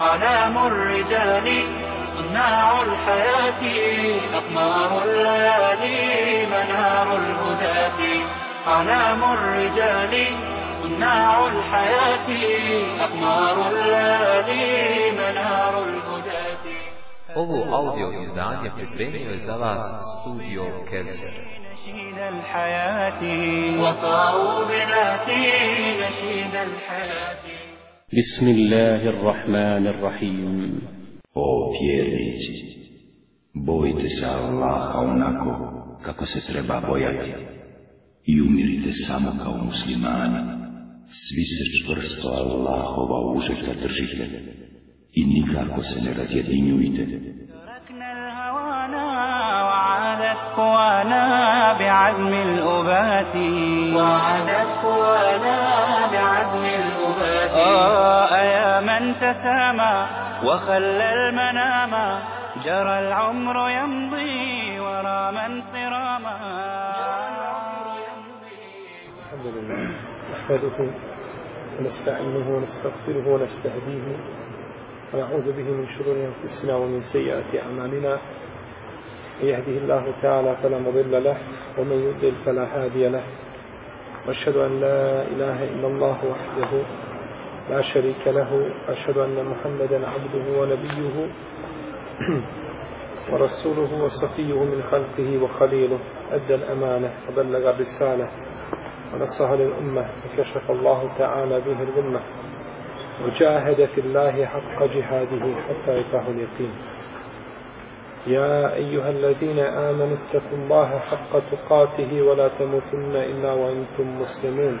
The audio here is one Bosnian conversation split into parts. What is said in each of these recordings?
أعلام الرجال صناع الحياة أقمار الليالي منار الهداة. أعلام الرجال صناع الحياة أقمار الليالي منار الهداة. Ovo audio izdanje pripremio je za vas studio Kelser. نشيد الحياة. وصاروا بذاتي نشيد الحياة. بسم الله الرحمن الرحيم O vjernici, bojte se Allaha onako kako se treba bojati i umirite samo kao muslimani. Svi se čvrsto Allahova užeta držite i nikako se ne razjedinjujte. تركنا الهوانا وعادت قوانا بعزم الأبات وعادت تسامى وخلى المنام. جرى العمر يمضي ورا من صراما. الحمد لله. نحمده ونستعينه ونستغفره ونستهديه ونعوذ به من شرور أنفسنا ومن سيئات أعمالنا. من يهده الله تعالى فلا مضل له ومن يضلل فلا هادي له. وأشهد أن لا إله إلا الله وحده لا شريك له وأشهد أن محمدا عبده ونبيه ورسوله وصفيه من خلقه وخليله. أدى الأمانة وبلغ الرسالة ونصح للأمة وكشف الله تعالى به الغمة وجاهد في الله حق جهاده حتى يتاه اليقين. يا أيها الذين آمنوا اتقوا الله حق تقاته ولا تموتن إلا وأنتم مسلمون.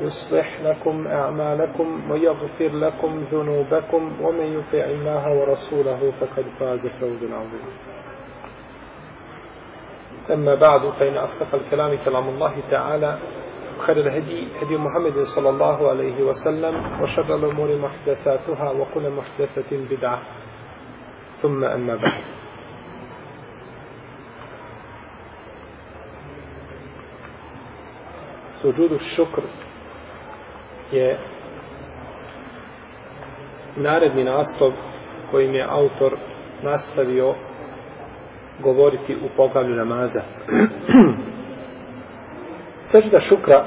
يصلح لكم أعمالكم ويغفر لكم ذنوبكم ومن يطع الله ورسوله فقد فاز فوزا عظيما. أما بعد فإن أصدق الكلام كلام الله تعالى خير الهدي هدي محمد صلى الله عليه وسلم وشر الأمور محدثاتها وكل محدثة بدعة. ثم أما بعد. suđudu šukr je naredni naslov kojim je autor nastavio govoriti u poglavlju namaza. Sežda šukra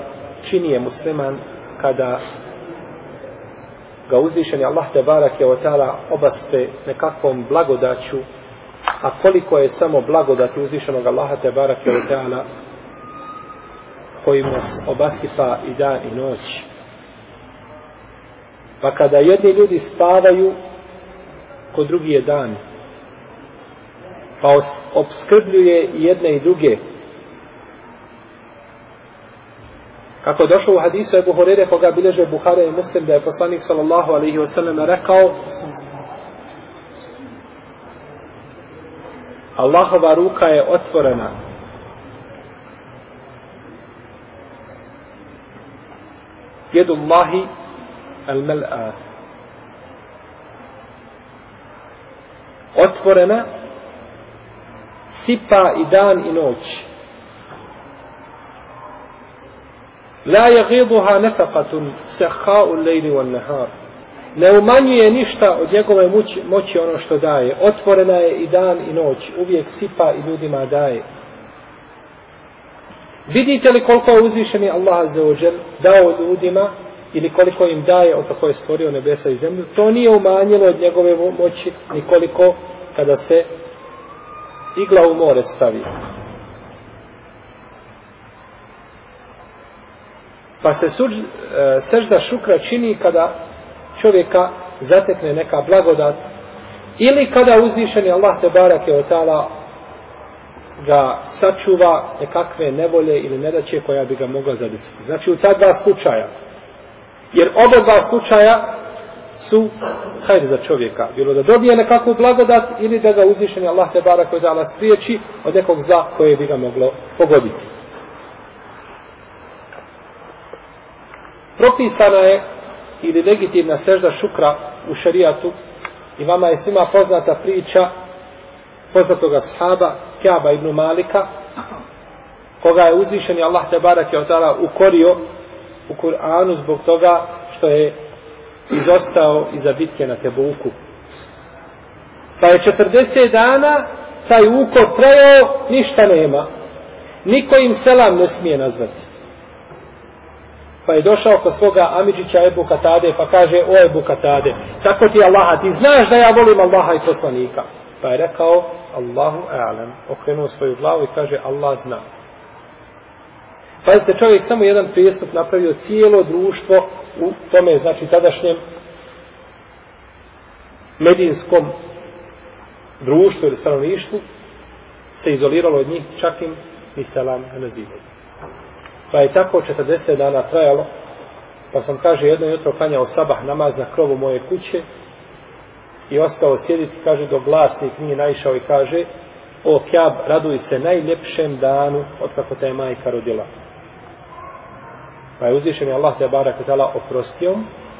čini je musliman kada ga uzvišeni Allah te barak je otala obaspe nekakvom blagodaću a koliko je samo blagodat uzvišenog Allaha te barak je otala koji nas obasipa i dan i noć. Pa kada jedni ljudi spavaju, kod drugi je dan. Pa os- obskrbljuje i jedne i druge. Kako je došlo u hadisu Ebu Horere, koga bileže Buhara i Muslim, da je poslanik sallallahu alaihi wasallam rekao Allahova ruka je otvorena jedu Allahi al mel'a otvorena sipa i dan i noć. La yagiduha nafaqatun sakha'u al-layli wan-nahar. Ne umanjuje ništa od njegove moći, moći ono što daje. Otvorena je i dan i noć uvijek sipa i ljudima daje. Vidite li koliko je uzvišeni Allah za ođel dao ljudima ili koliko im daje od kako je stvorio nebesa i zemlju, to nije umanjilo od njegove moći nikoliko kada se igla u more stavi. Pa se suđ, e, sežda šukra čini kada čovjeka zatekne neka blagodat ili kada uzvišeni Allah te barake od tala ga sačuva nekakve nevolje ili nedaće koja bi ga mogla zadesiti. Znači u ta dva slučaja. Jer oba dva slučaja su hajr za čovjeka. Bilo da dobije nekakvu blagodat ili da ga uzvišeni Allah te barak koji dala spriječi od nekog zla koje bi ga moglo pogoditi. Propisana je ili legitimna sežda šukra u šarijatu i vama je svima poznata priča poznatoga sahaba Kjaba ibn Malika koga je uzvišeni Allah te barak je ukorio u Kur'anu zbog toga što je izostao iza bitke na Tebuku. Pa je 40 dana taj uko trajao, ništa nema. Niko im selam ne smije nazvati. Pa je došao kod svoga Amidžića Ebu Katade, pa kaže, o Ebu Katade, tako ti Allaha, ti znaš da ja volim Allaha i poslanika. Pa je rekao, Allahu a'lam, okrenuo svoju glavu i kaže, Allah zna. Pazite, čovjek samo jedan prijestup napravio cijelo društvo u tome, znači, tadašnjem medijinskom društvu ili stanovništvu se izoliralo od njih, čak im ni selam nazivaju. Pa je tako 40 dana trajalo, pa sam, kaže, jedno jutro kanjao sabah namaz na krovu moje kuće i ostao sjediti, kaže, do glasnik nije naišao i kaže, o Kjab, raduj se najljepšem danu od kako te majka rodila. Pa je uzvišen je Allah te barak tala oprostio,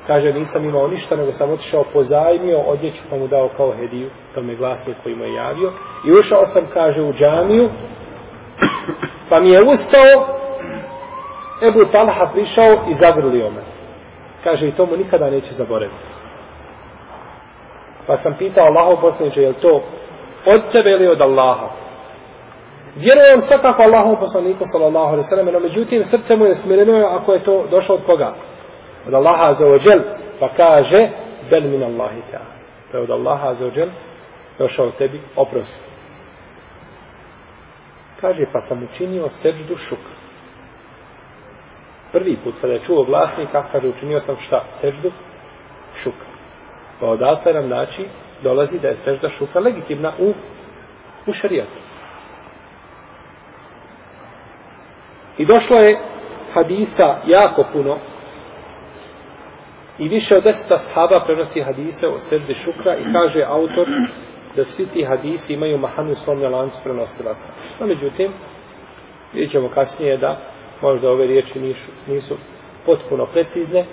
kaže nisam imao ništa, nego sam otišao pozajmio odjeću pa mu dao kao hediju, to me glasnik koji mu je javio. I ušao sam, kaže, u džamiju, pa mi je ustao, Ebu Talha prišao i zagrlio me. Kaže, i to mu nikada neće zaboraviti. Pa sam pitao Allaho poslaniče, je li to od tebe ili od Allaha? Vjerujem svakako Allahom poslaniku sallallahu alaihi sallam, no međutim srce mu je smireno ako je to došlo od koga? Od Allaha za ođel, pa kaže, bel min Allahi ta. To je od Allaha za ođel, došao tebi oprost. Kaže, pa sam učinio seđdu šuka. Prvi put kada je čuo glasnika, kaže, učinio sam šta? Seđdu šuka. Pa odatle nam znači, dolazi da je sežda šuka legitimna u, u šarijatu. I došlo je hadisa jako puno i više od deseta sahaba prenosi hadise o seždi šukra i kaže autor da svi ti hadisi imaju mahanu slomlja lancu prenosilaca. No, međutim, vidjet ćemo kasnije da možda ove riječi nisu, nisu potpuno precizne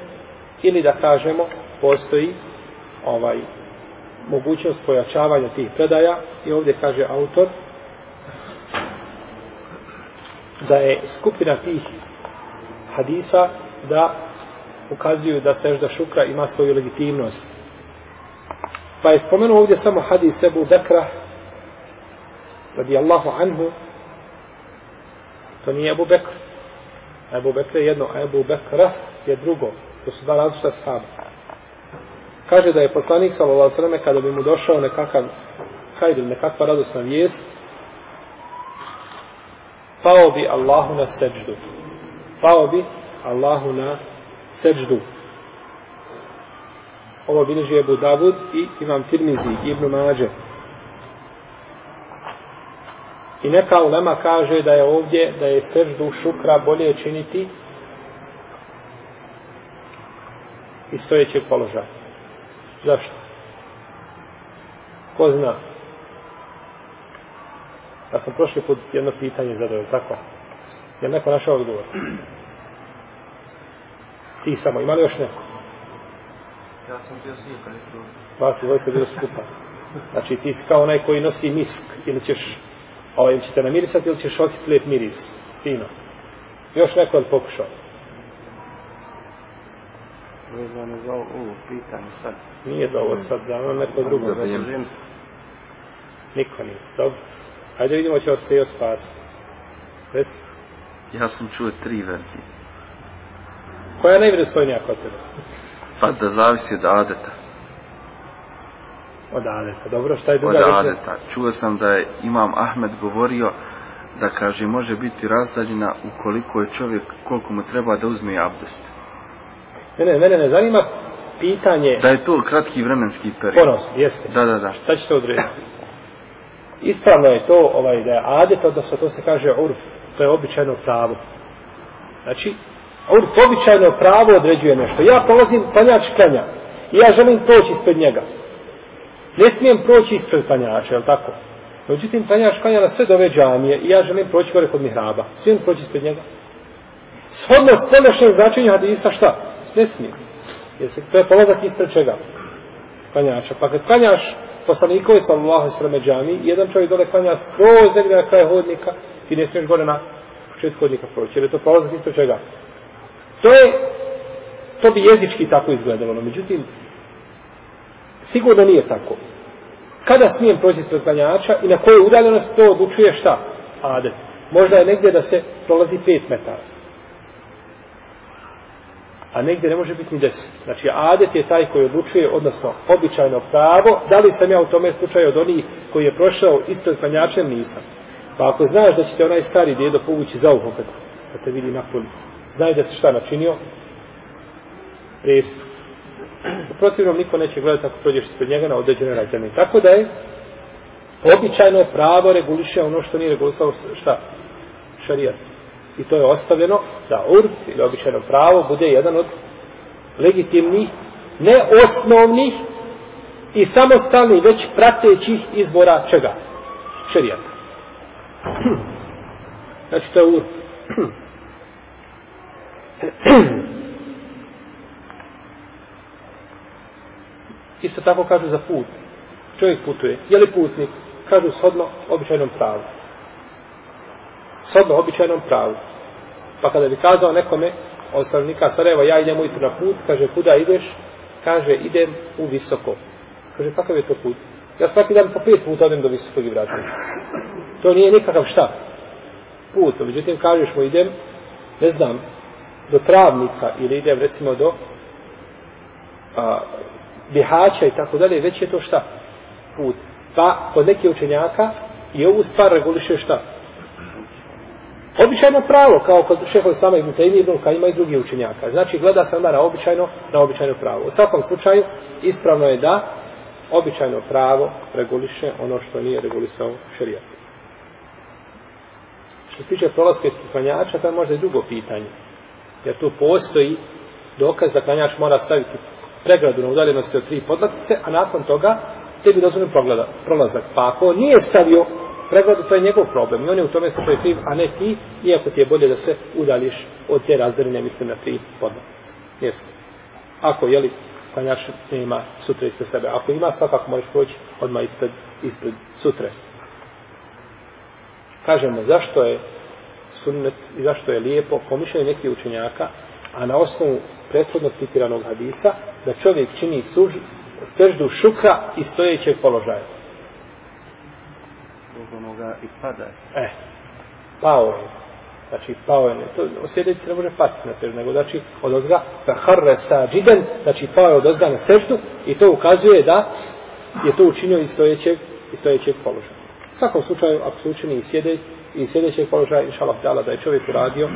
ili da kažemo postoji ovaj mogućnost pojačavanja tih predaja i ovdje kaže autor da je skupina tih hadisa da ukazuju da sežda šukra ima svoju legitimnost. Pa je spomenuo ovdje samo hadis Ebu Bekra radi Allahu anhu to nije Ebu Bekr Ebu Bekr je jedno, a Ebu Bekra je drugo. To su dva različita sahaba. Kaže da je poslanik sallallahu sallam kada bi mu došao nekakav hajde, nekakva radosna vijest pao bi Allahu na seđdu. Pao bi Allahu na seđdu. Ovo bilježi Ebu Davud i Imam Tirmizi i Ibn Mađe. I neka ulema kaže da je ovdje, da je seždu šukra bolje činiti iz stojećeg položaja. Zašto? Ko zna? Ja sam prošli put jedno pitanje zadao, tako? Je neko našao odgovor? Ti samo, ima li još neko? Ja sam bio svi kad je to. Vas i dvojice bilo skupa. Znači ti si kao onaj koji nosi misk, ili ćeš, ovaj, ili ćete namirisati, ili ćeš osjeti lijep miris, fino. Još neko je pokušao? Vezano za ovo pitanje sad. Nije za ovo sad, za ono neko drugo. Niko nije. Dobro. Hajde vidimo će se još spasiti. Reci. Ja sam čuo tri verzije. Koja je najvredostojnija kod tebe? Pa da zavisi od adeta. Od Adeta. Dobro, šta je Od druga verzija? adeta. Čuo sam da je Imam Ahmed govorio da kaže može biti razdaljena ukoliko je čovjek koliko mu treba da uzme abdest. Mene, mene ne zanima pitanje Da je to kratki vremenski period. ponos, jeste. Da, da, da. Šta ćete odrediti? Ispravno je to ovaj, da je adet, odnosno to se kaže urf, to je običajno pravo. Znači, urf običajno pravo određuje nešto. Ja polazim, panjač klanja. i ja želim proći ispred njega. Ne smijem proći ispred panjača, je li tako? Međutim, panjač klanja na sve dove džamije i ja želim proći gore kod mihraba. Smijem proći ispred njega? Shodno spoljašnjem značenju hadisa šta? Ne smijem. Jer se, to je polazak ispred čega? Panjača. Pa kad panjaš poslanikove sallallahu sallam džami, jedan čovjek dole klanja skroz negdje na kraj hodnika, ti ne smiješ gore na početku hodnika proći. Jer je to prolazak isto čega? To je, to bi jezički tako izgledalo. No, međutim, sigurno nije tako. Kada smijem proći ispred klanjača i na kojoj udaljenosti to odlučuje šta? Adet. Možda je negdje da se prolazi 5 metara. A negdje ne može biti ni 10. Znači, adet je taj koji odlučuje, odnosno, običajno pravo, da li sam ja u tome slučaju od onih koji je prošao ispred klanjača, nisam. Pa ako znaš da će te onaj stari djedo povući za uho kad, kad te vidi napoli, znaj da se šta načinio, prestup. U protivnom niko neće gledati ako prođeš ispred njega na određene rađane. Tako da je običajno pravo reguliše ono što nije regulisao šta? Šarijat. I to je ostavljeno da urf ili običajno pravo bude jedan od legitimnih, ne osnovnih i samostalnih, već pratećih izbora čega? Šerijata. Znači to je urf. Isto tako kažu za put. Čovjek putuje. Je li putnik? Kažu shodno običajnom pravu. Shodno običajnom pravu. Pa kada bi kazao nekome od stanovnika Sarajeva, ja idem ujutru na put, kaže, kuda ideš? Kaže, idem u visoko. Kaže, kakav je to put? Ja svaki dan po pet puta odem do visokog i vratim se. To nije nikakav šta. Put. Međutim, kažeš mu, idem, ne znam, do travnika ili idem recimo do a, bihaća i tako dalje, već je to šta? Put. Pa, kod neke učenjaka i ovu stvar reguliše šta? Običajno pravo, kao kod šeho Islama ibn Taymi ibn Kajima i drugi učenjaka. Znači, gleda se onda na običajno, na običajno pravo. U svakom slučaju, ispravno je da običajno pravo reguliše ono što nije regulisao šerijat. Što se tiče prolaska iz klanjača, to je možda i drugo pitanje. Jer tu postoji dokaz da klanjač mora staviti pregradu na udaljenosti od tri podlatice, a nakon toga tebi dozvoljeno prolazak. Pa ako nije stavio pregradu, to je njegov problem. I on je u tome slučaju kriv, a ne ti, iako ti je bolje da se udališ od te razdaljine, mislim na tri podlatice. Jesu. Ako, jeli, klanjaš nema sutra ispred sebe. Ako ima, svakako možeš proći odmah ispred, ispred sutre. Kažemo, zašto je sunnet i zašto je lijepo pomišljaju neki učenjaka, a na osnovu prethodno citiranog hadisa, da čovjek čini suž, seždu šukra i stojećeg položaja ovoga i pada. E, pao je. Znači, pao je. To, osjedeći se ne može pasti na seždu, nego znači od ozga, fa harre sa znači pao je od ozga na seždu i to ukazuje da je to učinio iz stojećeg, iz stojećeg položaja. U svakom slučaju, ako se učini i sjede, i sjedećeg položaja, inša Allah, da je čovjek uradio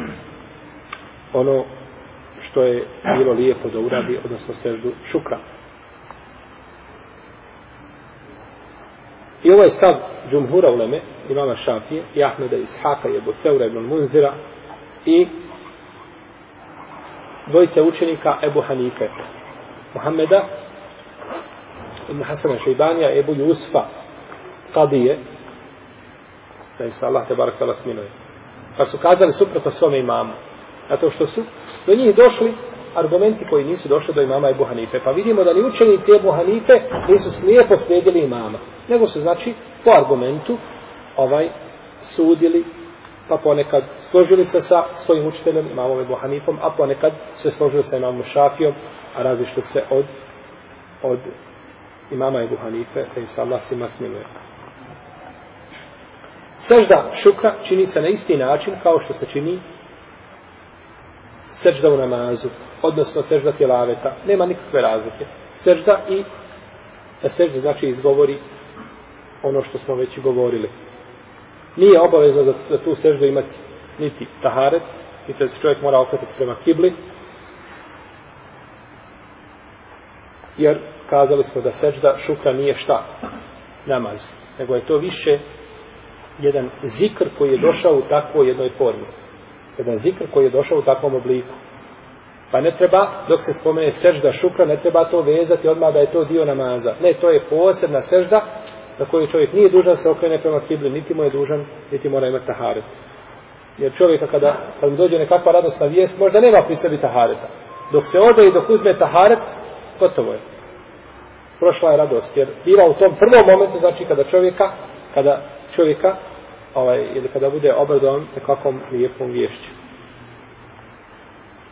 ono što je bilo lijepo da uradi, odnosno seždu šukra. I ovo je stav džumhura uleme, imama Šafije, i Ahmeda Ishaka, i Ebu Teura ibn Munzira, i dvojice učenika Ebu Hanife, Muhammeda, ibn Hasana Šeibanija, Ebu Jusfa, Kadije, da im se Allah te barak tala sminuje. Pa su kazali suprotno svome imamu. Zato što su do njih došli argumenti koji nisu došli do imama Ebu Hanife. Pa vidimo da ni učenici Ebu Hanife nisu slijepo slijedili imama. Nego su, znači, po argumentu ovaj sudili, pa ponekad složili se sa svojim učiteljem, imamom Ebu Hanifom, a ponekad se složili sa imamom Šafijom, a različili se od, od imama Ebu Hanife, da im se Allah svima smiluje. Sežda šukra čini se na isti način kao što se čini sežda u namazu, odnosno sežda tjelaveta. Nema nikakve razlike. Sežda i da sežda znači izgovori ono što smo već govorili. Nije obavezno za, za tu seždu imati niti taharet, niti da se čovjek mora okretati prema kibli, jer kazali smo da sežda šukra nije šta? Namaz. Nego je to više jedan zikr koji je došao u takvoj jednoj formi jedan zikr koji je došao u takvom obliku. Pa ne treba, dok se spomene sežda šukra, ne treba to vezati odmah da je to dio namaza. Ne, to je posebna sežda na koju čovjek nije dužan se okrene prema kibli, niti mu je dužan, niti mora imati taharet. Jer čovjeka kada, kada mu dođe nekakva radosna vijest, možda nema pri sebi tahareta. Dok se ode i dok uzme taharet, gotovo je. Prošla je radost, jer biva u tom prvom momentu, znači kada čovjeka, kada čovjeka, ovaj, ili kada bude obradovan nekakvom lijepom vješću.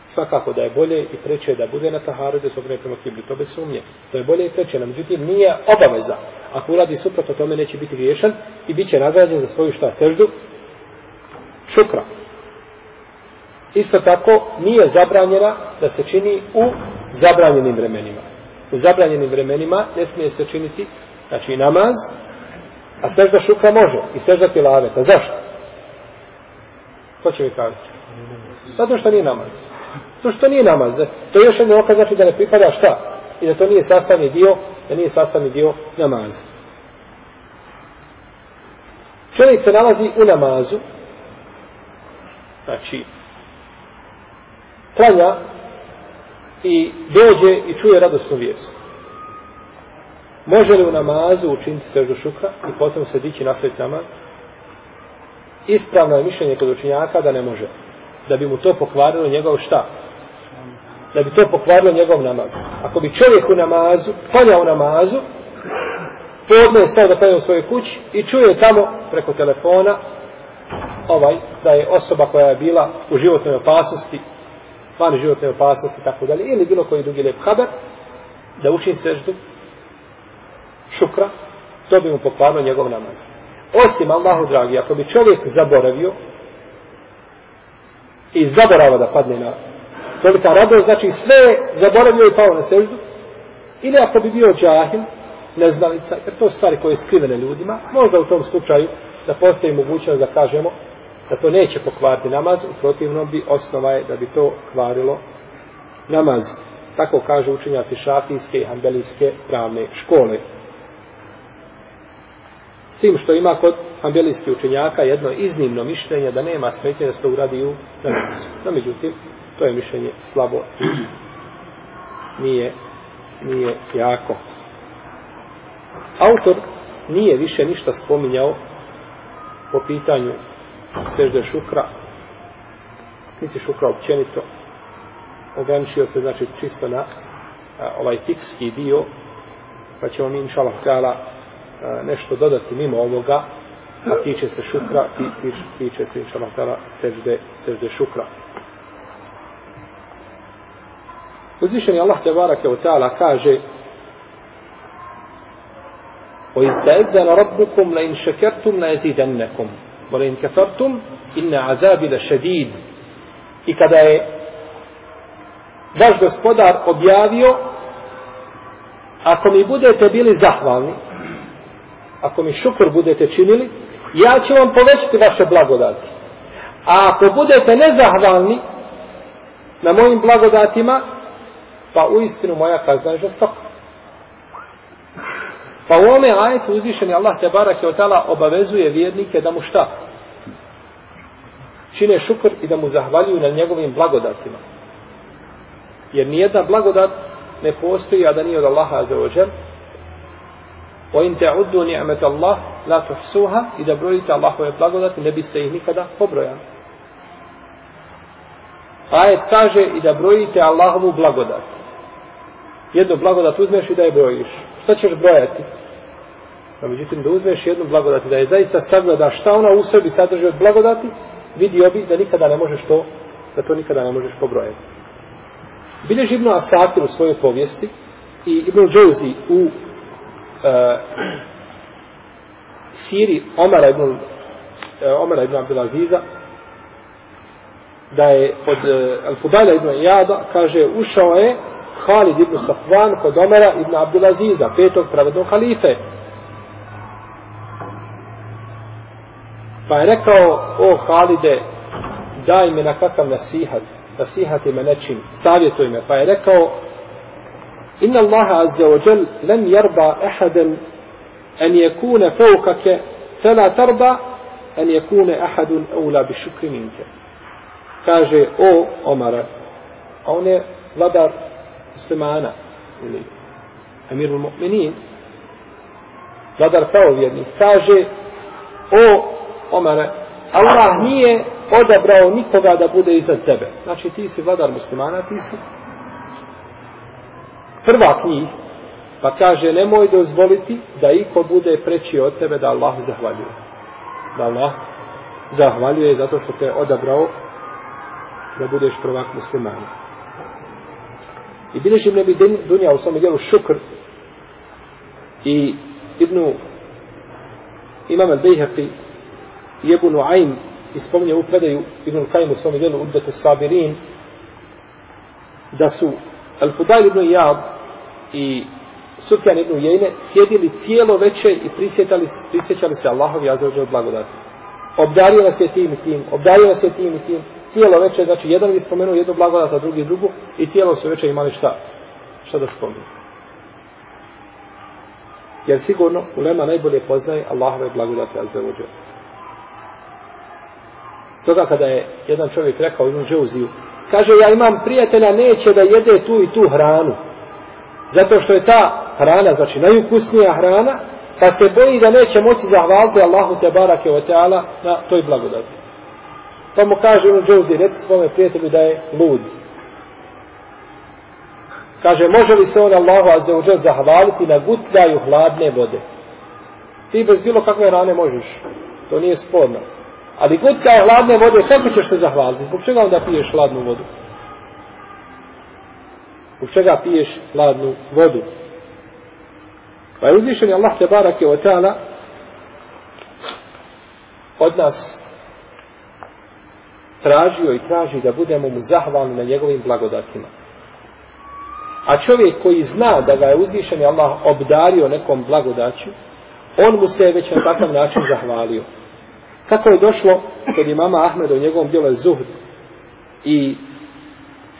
Svakako da je bolje i preče da bude na taharu da se obrne prema kibli, to bez sumnje. To je bolje i preče, no međutim nije obaveza. Ako uradi suprotno tome neće biti griješan i bit će nagrađen za svoju šta seždu, šukra. Isto tako nije zabranjena da se čini u zabranjenim vremenima. U zabranjenim vremenima ne smije se činiti znači namaz, a sežda šukra može i sežda tilaveta. Pa zašto? Ko će mi kazati? Zato što nije namaz. To što nije namaz. To još jedno okaz znači da ne pripada šta? I da to nije sastavni dio, da nije sastavni dio namaza. Čovjek se nalazi u namazu, znači, klanja i dođe i čuje radosnu vijest. Može li u namazu učiniti seždu šukra i potom se dići nastaviti namaz? Ispravno je mišljenje kod učinjaka da ne može. Da bi mu to pokvarilo njegov šta? Da bi to pokvarilo njegov namaz. Ako bi čovjek u namazu, klanja u namazu, podne je stao da klanja u svojoj kući i čuje tamo preko telefona ovaj, da je osoba koja je bila u životnoj opasnosti, van životne opasnosti, tako dalje, ili bilo koji drugi lep haber, da učin seždu, šukra, to bi mu pokvarilo njegov namaz. Osim Allahu dragi, ako bi čovjek zaboravio i zaborava da padne na tolika radost, znači sve zaboravio i pao na seždu, ili ako bi bio džahil, neznalica, jer to su stvari koje je skrivene ljudima, možda u tom slučaju da postoji mogućnost da kažemo da to neće pokvariti namaz, u protivnom bi osnova je da bi to kvarilo namaz. Tako kažu učenjaci šafijske i hambelijske pravne škole. S tim što ima kod hambelijskih učenjaka jedno iznimno mišljenje da nema smetnje da se to uradi u namazu. No, međutim, to je mišljenje slabo nije, nije jako. Autor nije više ništa spominjao po pitanju sežde šukra, niti šukra općenito, ograničio se znači čisto na a, ovaj fikski dio, pa ćemo mi inšalah nešto dodati mimo ovoga, a tiče se šukra i tiče, tiče se inšalah htjela sežde, sežde šukra. Uzvišeni Allah te barake od ta'ala kaže وَإِذْتَأَذَّنَ رَبُّكُمْ لَإِنْ شَكَرْتُمْ لَيَزِيدَنَّكُمْ وَلَإِنْ كَفَرْتُمْ إِنَّ عَذَابِ لَشَدِيدٌ I kada je vaš gospodar objavio ako mi budete bili zahvalni ako mi šukr budete činili ja ću vam povećati vaše blagodati a ako budete nezahvalni na mojim blagodatima pa u istinu moja kazna je žestoka Pa u ome ajetu uzvišeni Allah te barake od tala obavezuje vjernike da mu šta? Čine šukr i da mu zahvaljuju na njegovim blagodatima. Jer nijedna blagodat ne postoji, a da nije od Allaha za ođer. O in te uddu ni'met Allah, la tuhsuha, i da brojite Allahove blagodati, ne biste ih nikada pobrojali. Ajet kaže i da brojite Allahovu blagodat. Jednu blagodat uzmeš i da je brojiš. Šta ćeš brojati? No, međutim, da uzmeš jednu blagodati, da je zaista sagleda šta ona u sebi sadrži od blagodati, vidio bi da nikada ne možeš to, da to nikada ne možeš pobrojati. Bileži Ibnu Asakir u svojoj povijesti i Ibn Džouzi u uh, siri Omara ibn, uh, Omara ibn Abdelaziza, da je od uh, e, Al-Fudajla ibn Iyada, kaže, ušao je Halid ibn Safvan kod Omara ibn Abdelaziza, petog pravednog halife, Pa je rekao, o Halide, daj mi na kakav nasihat, nasihati me nečim, savjetuj me. Pa je rekao, inna Allaha azza wa jal يرضى أحدا أن يكون فوقك فلا ترضى tarba يكون أحد أولى eula bi كاجي أو Kaže, o Omara, on je vladar muslimana ili emirul mu'minin vladar pravovjernik. Kaže o Omare Allah nije odabrao nikoga da bude iznad tebe. Znači ti si vladar muslimana ti si prva knjih pa kaže nemoj dozvoliti da iko bude preći od tebe da Allah zahvaljuje. Da Allah zahvaljuje zato što te odabrao da budeš prvak muslimana. I bilježi ne bi dunja u svome dijelu šukr i Ibnu Imam al-Bejhaqi i Ebu Nuaym ispominje u predaju Ibn Kajim u svome dijelu Udbetu Sabirin da su Al-Fudail ibn Iyad i Sufjan ibn Ujejne sjedili cijelo veče i prisjetali, prisjećali se Allahovi azzawajal blagodati. Obdario nas je tim i tim, obdario nas je tim i tim, cijelo veče, znači jedan bi spomenuo jednu blagodat, a drugi drugu, i cijelo su veče imali šta? Šta da spomenu? Jer sigurno ulema najbolje poznaje Allahove blagodate azzawajal. Stoga kada je jedan čovjek rekao jednu džauziju, kaže ja imam prijatelja, neće da jede tu i tu hranu. Zato što je ta hrana, znači najukusnija hrana, pa se boji da neće moći zahvaliti Allahu te barake o teala na toj blagodati. Pa mu kaže on Džuzi, reci svome prijatelju da je lud. Kaže, može li se on Allahu azzawajal zahvaliti na gutljaju hladne vode? Ti bez bilo kakve rane možeš. To nije sporno. Ali gutljaju hladne vode, kako ćeš se zahvaliti? Zbog čega onda piješ hladnu vodu? Zbog čega piješ hladnu vodu? Pa je uzvišen Allah te barake o ta'ala od nas tražio i traži da budemo mu zahvalni na njegovim blagodatima. A čovjek koji zna da ga je uzvišen Allah obdario nekom blagodaću, on mu se već na takav način zahvalio. Kako je došlo kod imama Ahmeda u njegovom djelu Zuhd i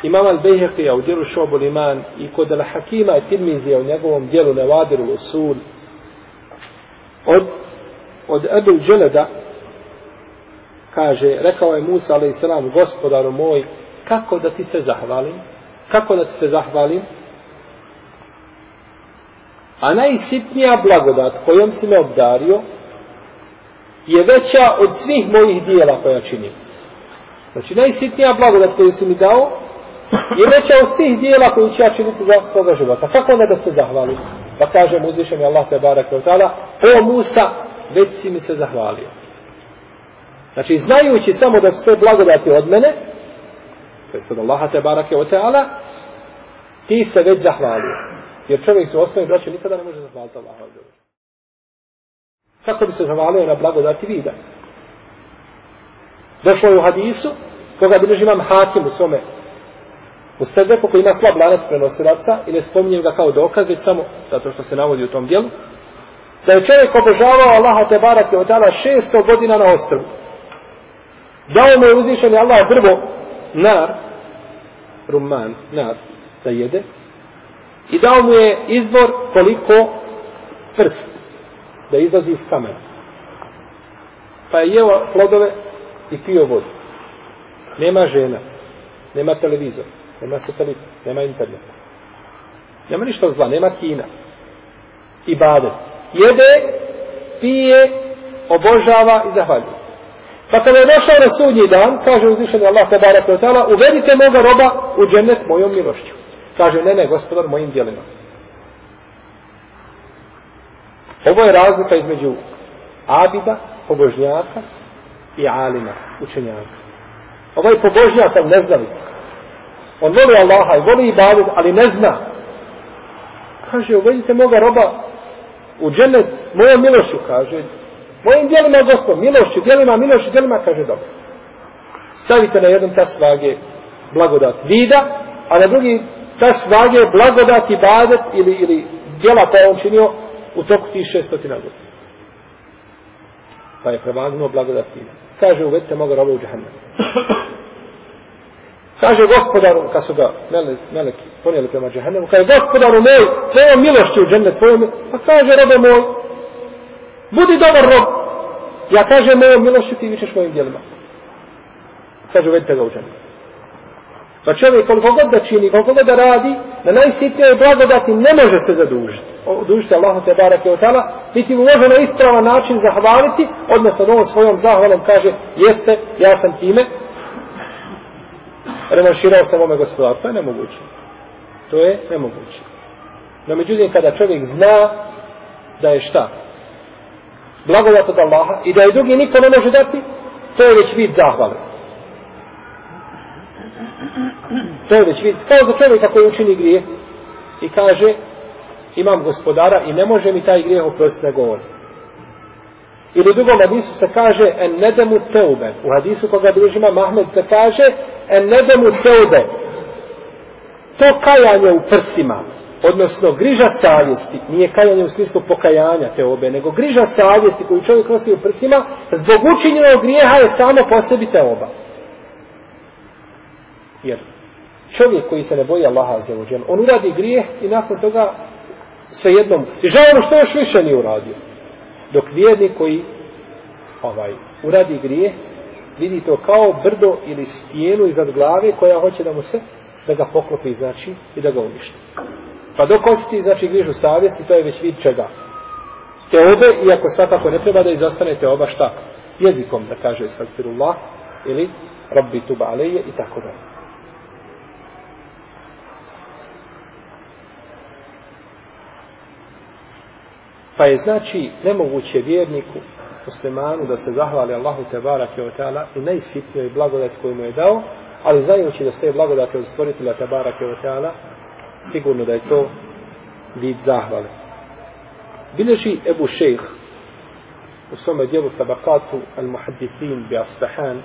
imam al-Bejheqija u djelu Šobul Iman i kod al-Hakima i Tirmizija u njegovom djelu Nevadiru Usul od, od Ebu Dželeda kaže, rekao je Musa a.s. gospodaru moj, kako da ti se zahvalim? Kako da ti se zahvalim? A najsitnija blagodat kojom si me obdario je veća od svih mojih dijela koja činim. Znači, najsitnija blagodat koju si mi dao I veća od svih dijela koji ću ja činiti za svoga života. Kako onda da se zahvalim? Pa kaže uzvišen je Allah te barak od tada, o Musa, već si mi se zahvalio. Znači, znajući samo da su te blagodati od mene, to je sad Allah te barak od tada, ti se već zahvalio. Jer čovjek se u osnovi braće nikada ne može zahvaliti Allah. Kako bi se zahvalio na blagodati vida? Došlo je u hadisu, koga bilježi imam hakim u svome u stedeku koji ima slab lanac prenosilaca i ne spominjem ga kao dokaz, već samo zato što se navodi u tom dijelu, da je čovjek obožavao Allaha te barake od dana 600 godina na ostrvu. Dao mu je uzvišen Allah drvo, nar, rumman, nar, da jede, i dao mu je izvor koliko prst, da izlazi iz kamena. Pa je jeo plodove i pio vodu. Nema žena, nema televizora nema satelit, nema internet. Nema ništa zla, nema kina. I badet. Jede, pije, obožava i zahvaljuje. Pa kada je došao na sudnji dan, kaže uzvišeni Allah te barak uvedite moga roba u džennet mojom milošću. Kaže, ne, ne, gospodar, mojim dijelima. Ovo je razlika između abida, pobožnjaka i alima, učenjaka. Ovo je pobožnjaka, neznavica. On voli Allaha i voli ibadet, ali ne zna. Kaže, uvedite moga roba u dženet mojom milošću, kaže. Mojim dijelima, gospod, milošću, dijelima, milošću, dijelima, kaže, dobro. Stavite na jedan tas vage blagodat vida, a na drugi tas vage blagodat ibadet ili, ili dijela koja on činio u toku tih šestotina godina. Pa je prevagnuo blagodat vida. Kaže, uvedite moga roba u dženet. Kaže gospodaru, kad su ga meleki, meleki ponijeli prema džahennemu, kaže gospodaru moj, svojom milošću u džennet, tvojom Pa kaže robe moj, budi dobar rob. Ja kaže mojom milošću ti vičeš mojim dijelima. Kaže uvedite ga u džennet. Pa čovjek koliko god da čini, koliko god da radi, na najsitnijoj blagodati ne može se zadužiti. Odužiti Allahu te barake od tala, niti mu može na ispravan način zahvaliti, odnosno ovom svojom zahvalom kaže, jeste, ja sam time, revanširao sam ome gospodaru. To je nemoguće. To je nemoguće. No međutim, kada čovjek zna da je šta? Blagodat od Allaha i da je drugi niko ne može dati, to je već vid zahvale. To je već vid. Kao za čovjeka koji učini grijeh i kaže imam gospodara i ne može mi taj grijeh oprostiti nego on. Ili u drugom hadisu se kaže en nedemu teube. U hadisu koga družima Mahmed se kaže en nedemu teube. To kajanje u prsima, odnosno griža savjesti, nije kajanje u smislu pokajanja te obe, nego griža savjesti koju čovjek nosi u prsima, zbog učinjenog grijeha je samo po sebi te oba. Jer čovjek koji se ne boji Allaha za on uradi grijeh i nakon toga sve jednom, i žao što još više nije uradio. Dok vjernik koji ovaj, uradi grijeh, vidi to kao brdo ili stijenu iznad glave koja hoće da mu se, da ga poklopi, znači, i da ga uništi. Pa dok osjeti, znači, grižu savjesti, to je već vid čega. Te obe, iako svakako ne treba da izostane te oba šta? Jezikom, da kaže svatirullah, ili rabbi tuba aleje i tako dalje. Pa je znači nemoguće vjerniku, muslimanu, da se zahvali Allahu te barake o teala i najsitnijoj blagodat koju mu je dao, ali znajući da ste blagodat od stvoritelja te barake sigurno da je to vid zahvale. Bileži Ebu Šejh u svome dijelu tabakatu al-muhaddithin bi Asbahan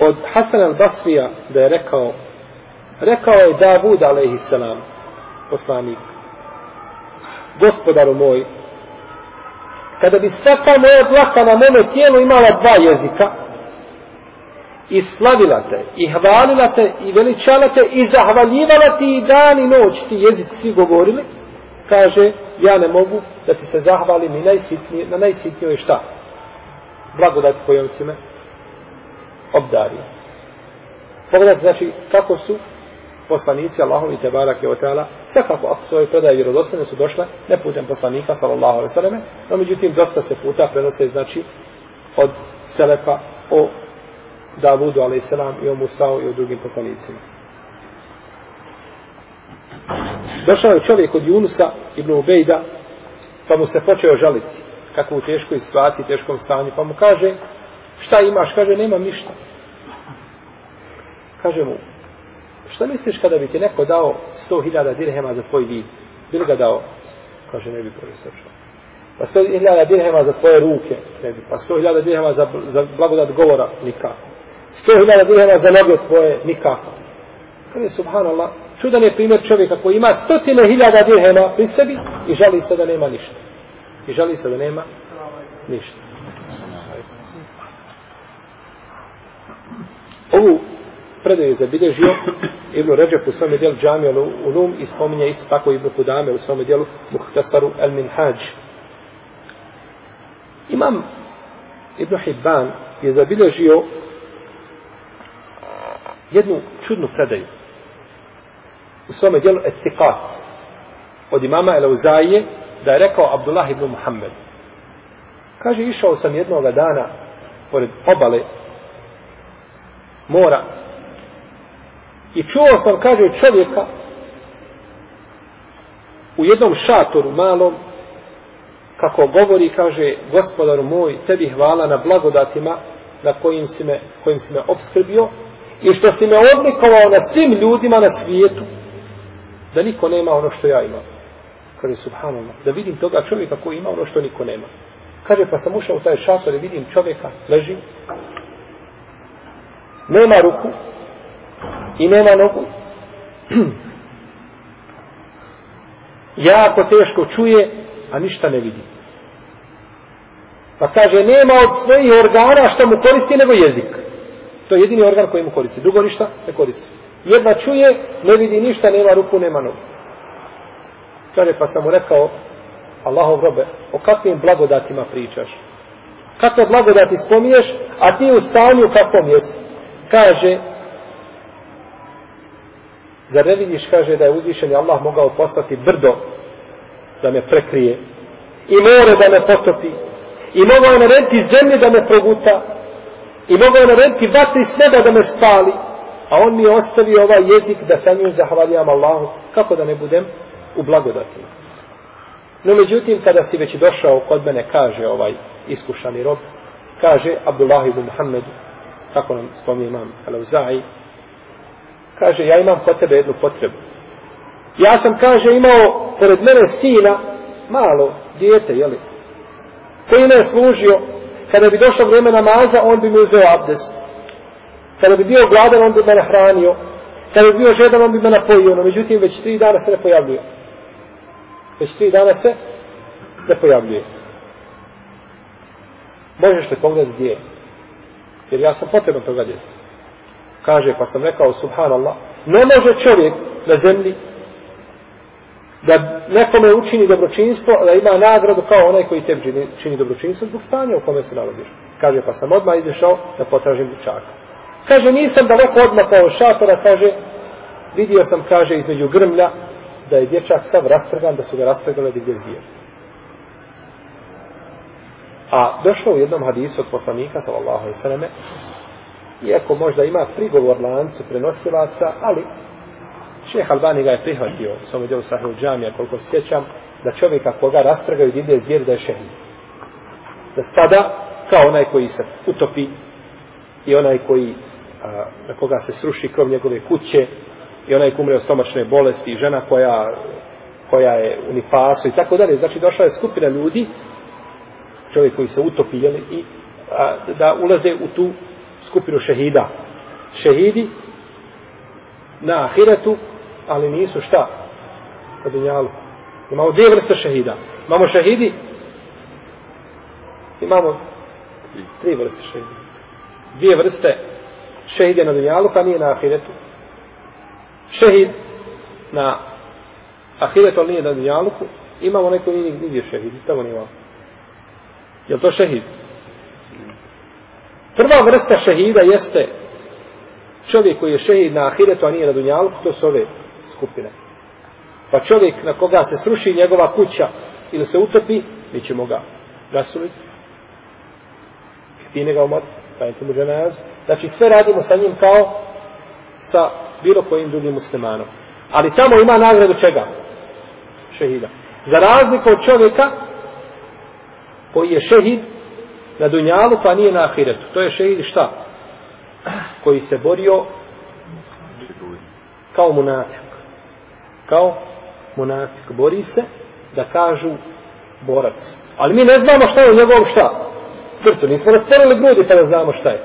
od Hasan al-Basrija da je rekao rekao je Davud alaihissalam poslanik gospodaru moj, kada bi svaka moja dlaka na mome tijelu imala dva jezika, i slavila te, i hvalila te, i veličala te, i zahvaljivala ti i dan i noć ti jezik svi govorili, kaže, ja ne mogu da ti se zahvalim i najsitnije, na najsitnijoj šta? Blagodat kojom si me obdario. Pogledajte, znači, kako su poslanici Allahovi te barake o teala, svakako ako svoje predaje vjerodostane su došle ne putem poslanika sallallahu alaihi sallame, no međutim dosta se puta prenose znači od Selefa o Davudu alaihi sallam i o Musao i o drugim poslanicima. Došao je čovjek od Junusa ibn Ubejda pa mu se počeo žaliti kako u teškoj situaciji, teškom stanju, pa mu kaže šta imaš? Kaže, nema ništa. Kaže mu, Šta misliš kada bi ti neko dao 100.000 dirhema za tvoj vid? Bili ga dao? Kaže, ne bi profesor što. Pa 100.000 dirhema za tvoje ruke? Ne bi. Pa 100.000 dirhema za, za blagodat govora? Nikako. 100.000 dirhema za noge tvoje? Nikako. Kaže, subhanallah, čudan je primjer čovjeka koji ima stotine hiljada dirhema pri sebi i žali se da nema ništa. I žali se da nema ništa. Ovu predaju zabilježio Ibn Ređep u svome dijelu Džami Ulum i spominje isto tako Ibn Kudame u svome dijelu Muhtasaru El Minhaj. Imam Ibn Hibban je zabilježio jednu čudnu predaju u svome dijelu Etikat od imama Elauzaije da je rekao Abdullah ibn Muhammed. Kaže, išao sam jednoga dana pored obale mora I čuo sam, kaže, čovjeka u jednom šatoru malom, kako govori, kaže, gospodaru moj, tebi hvala na blagodatima na kojim si me, kojim si me obskrbio i što si me odlikovao na svim ljudima na svijetu, da niko nema ono što ja imam. Kaže, subhanallah, da vidim toga čovjeka koji ima ono što niko nema. Kaže, pa sam ušao u taj šator i vidim čovjeka, leži, nema ruku, i nema nogu. jako teško čuje, a ništa ne vidi. Pa kaže, nema od svojih organa što mu koristi nego jezik. To je jedini organ koji mu koristi. Drugo ništa ne koristi. Jedna čuje, ne vidi ništa, nema ruku, nema nogu. Kaže, pa sam mu rekao, Allahov robe, o kakvim blagodatima pričaš? Kakve blagodati spominješ, a ti u stanju kakvom jesi? Kaže, Zar ne vidiš, kaže, da je uzvišeni Allah mogao poslati brdo da me prekrije? I more da me potopi? I mogao narediti zemlje da me proguta? I mogao narediti vatri s da me spali? A on mi je ostavio ovaj jezik da sa njim zahvaljam Allahu kako da ne budem u blagodatima no međutim kada si već došao kod mene kaže ovaj iskušani rob kaže Abdullah ibn Muhammed kako nam spominje imam Al-Uzai kaže ja imam kod tebe jednu potrebu. Ja sam kaže imao pored mene sina malo dijete jeli koji me je služio. Kada bi došlo vrijeme namaza on bi mi uzeo abdest. Kada bi bio gladan on bi me nahranio kada bi bio žedan on bi me napojio no međutim već tri dana se ne pojavljuje. Već tri dana se ne pojavljuje. Možeš li pogledati gdje jer ja sam potreban toga djeteta kaže pa sam rekao subhanallah ne može čovjek na zemlji da nekome učini dobročinstvo, da ima nagradu kao onaj koji tebi čini, čini dobročinstvo zbog stanja u kome se nalaziš. Kaže, pa sam odmah izašao da potražim dječaka. Kaže, nisam daleko odmah kao šatora, kaže, vidio sam, kaže, između grmlja, da je dječak sav rastrgan, da su ga rastrgale gdje zije. A došlo u jednom hadisu od poslanika, sallallahu alaihi sallame, iako možda ima prigovor lancu prenosilaca, ali Šeh Albani ga je prihvatio u svom djelu sahih džamija, koliko sjećam, da čovjeka koga rastrgaju divlje zvijeri da je šehid. Da spada kao onaj koji se utopi i onaj koji a, na koga se sruši krov njegove kuće i onaj koji umre od stomačne bolesti i žena koja, koja je u nifasu i tako dalje. Znači došla je skupina ljudi, čovjek koji se utopi jeli, i a, da ulaze u tu skupinu šehida. Šehidi na ahiretu ali nisu šta? Na dunjalu. Imamo dvije vrste šehida. Imamo šehidi, imamo tri vrste šehida. Dvije vrste šehide na dunjalu, pa nije na ahiretu. Šehid na ahiretu, ali nije na dunjalu, imamo neko nije nigdje šehidi, tamo nije Je to šehid? Prva vrsta šehida jeste čovjek koji je šehid na ahiretu, a nije na dunjalku, to su ove skupine. Pa čovjek na koga se sruši njegova kuća ili se utopi, mi ćemo ga rasuliti. Fine ga umati, pa je tomu ženaz. Znači sve radimo sa njim kao sa bilo kojim drugim muslimanom. Ali tamo ima nagradu čega? Šehida. Za razliku od čovjeka koji je šehid na dunjalu pa nije na ahiretu. To je šehid šta? Koji se borio kao munafik kao munafik. Bori se da kažu borac. Ali mi ne znamo šta je u njegovom šta. Srcu. Nismo rasporili grudi pa da znamo šta je.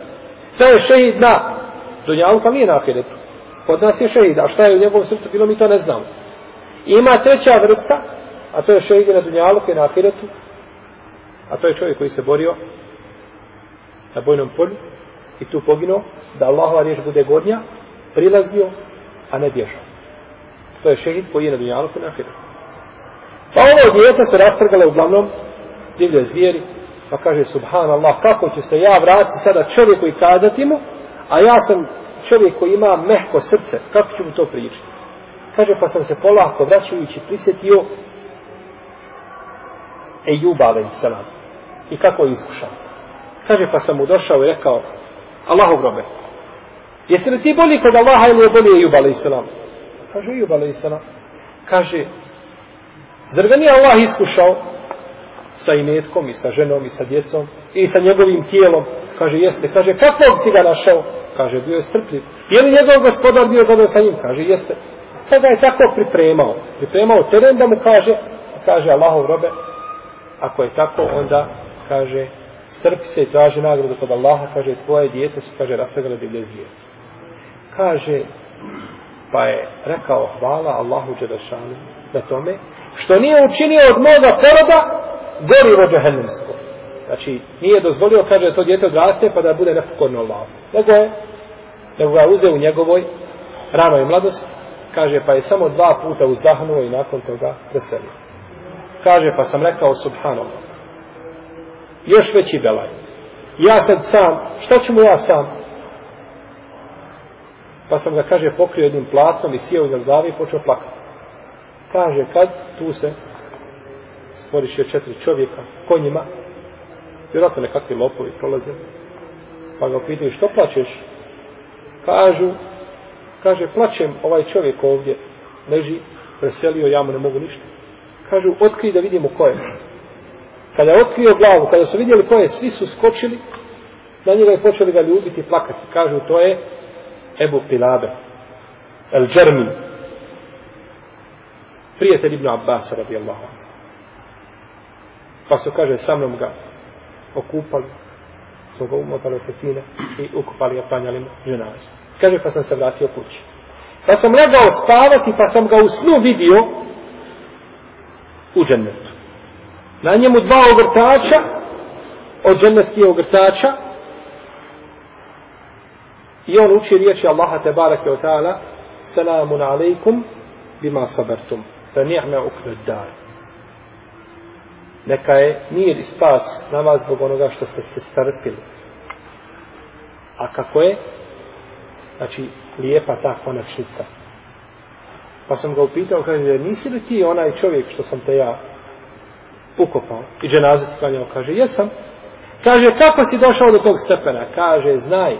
To je šehid na dunjalu pa nije na ahiretu. Kod nas je šehid. A šta je u njegovom srcu bilo mi to ne znamo. I ima treća vrsta, a to je šehid na dunjalu koji na ahiretu. A to je čovjek koji se borio na bojnom polju i tu poginuo da Allahova riječ bude godnja, prilazio, a ne bježao. To je šehid koji je na dunjalu na ahiru. Pa ovo djete se rastrgale uglavnom divlje zvijeri, pa kaže subhanallah, kako će se ja vratiti sada čovjeku i kazati mu, a ja sam čovjek koji ima mehko srce, kako ću mu to pričati? Kaže, pa sam se polako vraćajući prisjetio Ejuba, alaih salam. I kako je iskušao. Kaže, pa sam mu došao i rekao, Allahu grobe, jesi li ti bolji kod Allaha ili je bolji Ejub alaih salam? Kaže Ijub a.s. Kaže, zar ga nije Allah iskušao sa imetkom i sa ženom i sa djecom i sa njegovim tijelom? Kaže, jeste. Kaže, kakvog si ga našao? Kaže, bio je strpljiv. Je li njegov gospodar bio zadovoljno sa njim? Kaže, jeste. Pa ga je tako pripremao. Pripremao teren da mu kaže, kaže Allahov robe, ako je tako, onda kaže, strpi se i traži nagradu kod Allaha, kaže, tvoje dijete su, kaže, rastrgale divlje zvije. Kaže, pa je rekao hvala Allahu Đelešanu na tome, što nije učinio od moga poroda gorivo džahennemsko. Znači, nije dozvolio, kaže, da to djete odraste pa da bude nepokorno Allahu. Nego je, nego ga uzeo u njegovoj ranoj mladosti, kaže, pa je samo dva puta uzdahnuo i nakon toga preselio. Kaže, pa sam rekao, subhanallah, još veći belaj. Ja sad sam, šta ću mu ja sam? Pa sam ga, kaže, pokrio jednim platnom i sjeo iza glavi i počeo plakati. Kaže, kad tu se stvoriše četiri čovjeka konjima, vjerojatno nekakvi lopovi prolaze, pa ga pitaju, što plaćeš? Kažu, kaže, plaćem, ovaj čovjek ovdje leži, preselio, ja mu ne mogu ništa. Kažu, otkrij da vidimo ko je. Kada je otkrio glavu, kada su vidjeli ko je, svi su skočili, na njega i počeli ga ljubiti i plakati. Kažu, to je Ebu Pilabe, El Džermi, prijatelj Ibn Abbas, radijallahu anhu. Pa su, kaže, sa mnom ga okupali, smo ga umotali u fetine i ukupali ga, panjali mu ženazu. Kaže, pa sam se vratio kući. Pa sam legao spavati, pa sam ga u snu vidio u džennetu. Na njemu dva ogrtača, od džennetskih ogrtača, i on uči riječi Allaha te barake od ta'ala, Selamun alaikum bima sabertum, fa ni'me ukred dar. Neka je mir i spas na vas zbog onoga što ste se strpili. A kako je? Znači, lijepa ta konačnica. Pa sam ga upitao, kaže, nisi li ti onaj čovjek što sam te ja ukopao i dženazu ti klanjao? Kaže, jesam. Kaže, kako si došao do tog stepena? Kaže, znaj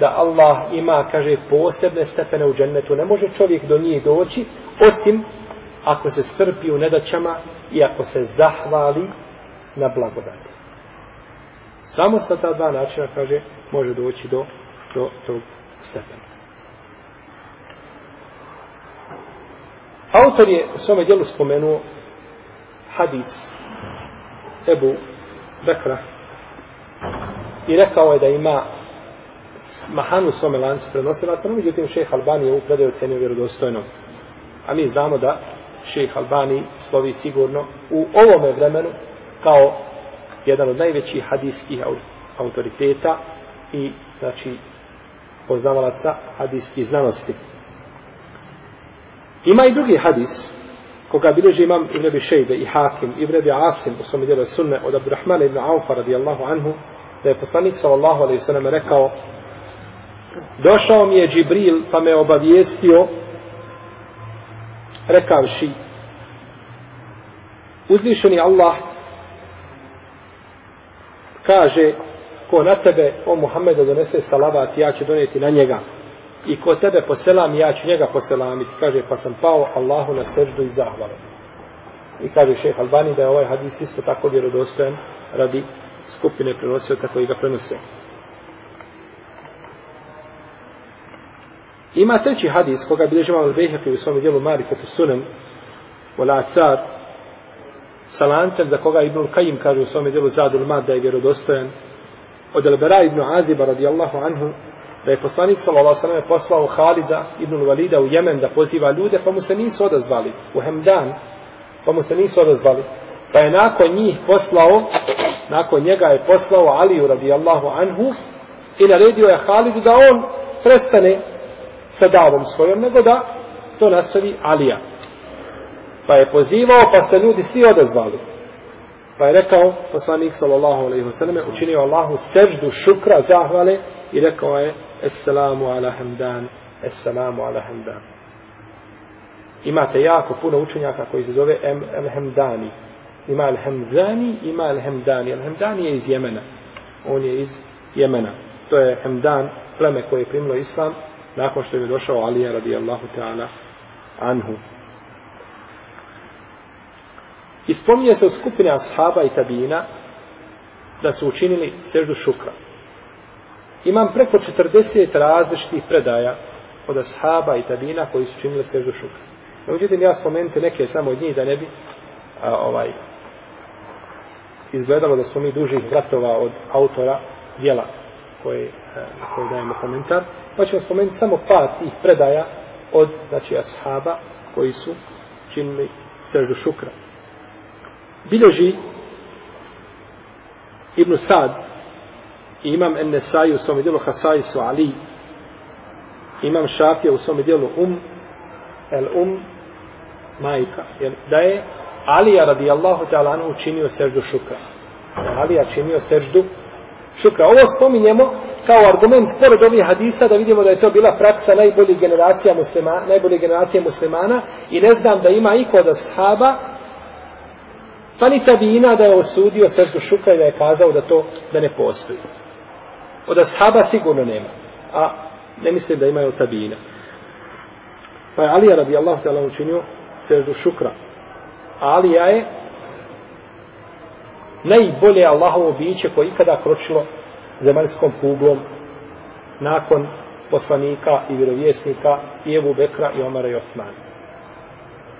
da Allah ima, kaže, posebne stepene u džennetu. Ne može čovjek do njih doći, osim ako se strpi u nedaćama i ako se zahvali na blagodati. Samo sa ta dva načina, kaže, može doći do, do tog stepena. Autor je u svome dijelu spomenuo hadis Ebu Bekra i rekao je da ima mahanu svome lancu prenosilaca, no međutim šejh Albani je u predaju ocenio vjerodostojno. A mi znamo da šejh Albani slovi sigurno u ovome vremenu kao jedan od najvećih hadijskih autoriteta i znači poznavalaca hadijskih znanosti. Ima i drugi hadis koga bilježi imam Ibn Abi Šejbe i Hakim, Ibn Abi Asim u svom djelu sunne od Abdurrahmana ibn Aufa radijallahu anhu da je poslanik sallallahu alaihi sallam rekao došao mi je Džibril pa me obavijestio rekavši uzvišeni Allah kaže ko na tebe o Muhammedu donese salavat ja ću donijeti na njega i ko tebe poselam ja ću njega poselamiti. Kaže pa sam pao Allahu na seždu i zahvalu i kaže šeheh Albani da je ovaj hadis isto tako vjerodostojan radi skupine prenosioca koji ga prenose. Ima treći hadis koga bilježi malo Bejhefi u svom dijelu Marifetu Sunem u Acar sa lancem za koga Ibnul Kajim kaže u svom dijelu Zadul Mad da je vjerodostojan od Elbera ibn Aziba radijallahu anhu da je poslanik sallallahu alejhi ve poslao Halida ibn Walida u Jemen da poziva ljude, pa mu se nisu odazvali u Hemdan, pa mu se nisu odazvali. Pa je nakon njih poslao, nakon njega je poslao Aliju radijallahu anhu i naredio je Halidu da on prestane sa davom svojom, nego da to nastavi Alija. Pa je pozivao, pa se ljudi svi odazvali. Pa je rekao poslanik sallallahu alejhi ve selleme učinio Allahu seždu šukra zahvale i rekao je Esselamu ala hamdan, Esselamu ala hamdan. Imate jako puno učenjaka koji se zove El Hamdani. Ima El Hamdani, ima El Hamdani. El Hamdani je iz Jemena. On je iz Jemena. To je Hamdan, pleme koje je primilo Islam nakon što je došao Alija radijallahu ta'ala anhu. Ispominje se od skupine ashaba i tabina da su učinili seždu šukra. Imam preko 40 različitih predaja od ashaba i tabina koji su činili seždu šukra. No, uđutim, ja spomenuti neke samo od njih da ne bi a, ovaj izgledalo da smo mi dužih vratova od autora dijela koje, e, na koje dajemo komentar. Pa ćemo spomenuti samo par tih predaja od znači, ashaba koji su činili seždu šukra. Bilježi Ibn Sad i imam Ennesaj u svom dijelu Hasai su Ali. Imam Šafija u svom dijelu Um El Um majka. Jer da je Alija radijallahu ta'ala anhu učinio seždu šukra da Alija činio seždu šukra ovo spominjemo kao argument pored ovih hadisa da vidimo da je to bila praksa najboljih generacija muslimana, najbolje generacije muslimana. I ne znam da ima iko od ashaba pa ni tabina da je osudio seždu šukra i da je kazao da to da ne postoji. Od ashaba sigurno nema. A ne mislim da imaju tabina. Pa je Alija radijallahu ta'ala učinio seždu šukra. A Alija je najbolje Allahovo biće koje ikada kročilo zemaljskom kuglom nakon poslanika i vjerovjesnika i Ebu Bekra i Omara i Osmana.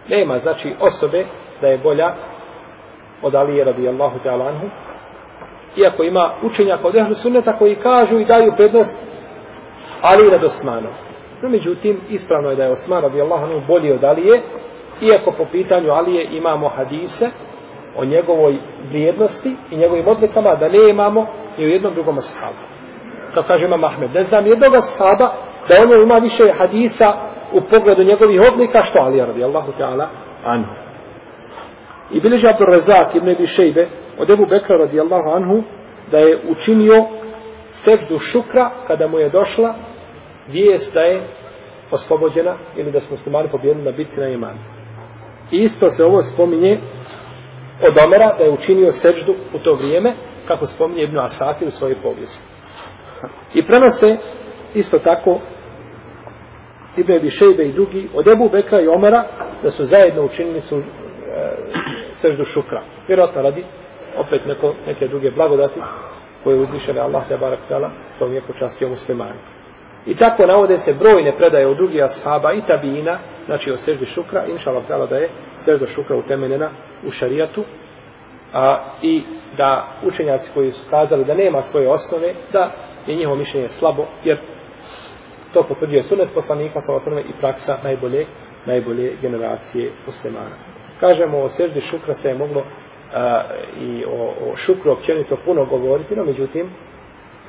Nema, znači, osobe da je bolja od Alije radijallahu ta'ala anhu, iako ima učenjaka od ehlu sunneta koji kažu i daju prednost Ali nad Osmanom. No, međutim, ispravno je da je Osman radijallahu anhu bolji od Alije, iako po pitanju Alije imamo hadise o njegovoj vrijednosti i njegovim odlikama, da ne imamo ni u jednom drugom ashabu. Kao kaže imam Ahmed, ne znam jednog ashaba da on ima više hadisa u pogledu njegovih odlika što Alija radijallahu ta'ala anhu. I bilježi Abdur Rezak ibn Ebi Šejbe od Ebu Bekra radijallahu anhu da je učinio seždu šukra kada mu je došla vijest da je oslobođena ili da smo muslimani pobjedili na bitci na Jemanu. I isto se ovo spominje od Omera da je učinio seždu u to vrijeme kako spominje Ibn Asati u svojoj povijesti. I prenose isto tako Ibn Ebi Šejbe i drugi od Ebu Bekra i Omera da su zajedno učinili su seždu šukra. Vjerojatno radi opet neko, neke druge blagodati koje uzvišene Allah te barak tala to je počastio muslimani. I tako navode se brojne predaje od drugih ashaba i tabina, znači o seždi šukra, inša Allah da je sežda šukra utemeljena u šarijatu, a, i da učenjaci koji su kazali da nema svoje osnove, da je njihovo mišljenje slabo, jer to potvrđuje sunet poslanika sa i praksa najbolje, najbolje generacije muslimana. Kažemo o seždi šukra se je moglo a, i o, o šukru općenito puno govoriti, no međutim,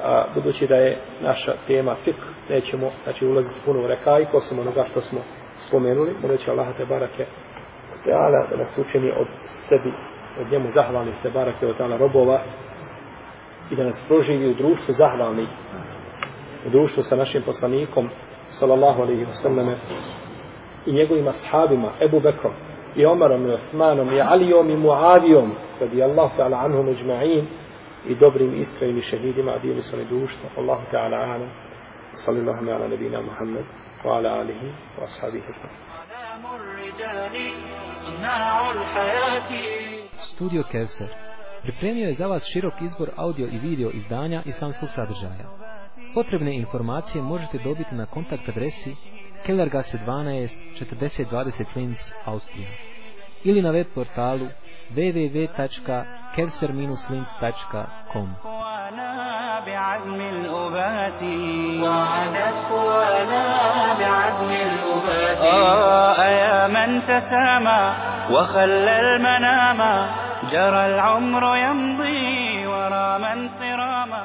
a, budući da je naša tema fik, nećemo znači, ulaziti puno u rekajku, osim onoga što smo spomenuli, moleći Allah te barake, da nas učini od sebi od njemu zahvalnih te barake od tala robova i da nas proživi u društvu zahvalnih u društvu sa našim poslanikom sallallahu alaihi wa sallam i njegovim ashabima Ebu Bekrom i Omarom i Osmanom i Alijom i Muavijom radi Allah ta'ala anhum međma'in i dobrim iskrenim šehidima bili su oni društvo Allah ta'ala ala sallallahu ala nabina Muhammed wa ala alihi wa ashabihi Studio Keser pripremio je za vas širok izbor audio i video izdanja islamskog sadržaja. Potrebne informacije možete dobiti na kontakt adresi Kellergasse 12 4020 Linz, Austrija. ili na web portalu www.kevser-links.com آه يا من تسامى وخلى المنام جرى العمر يمضي ورا من صراما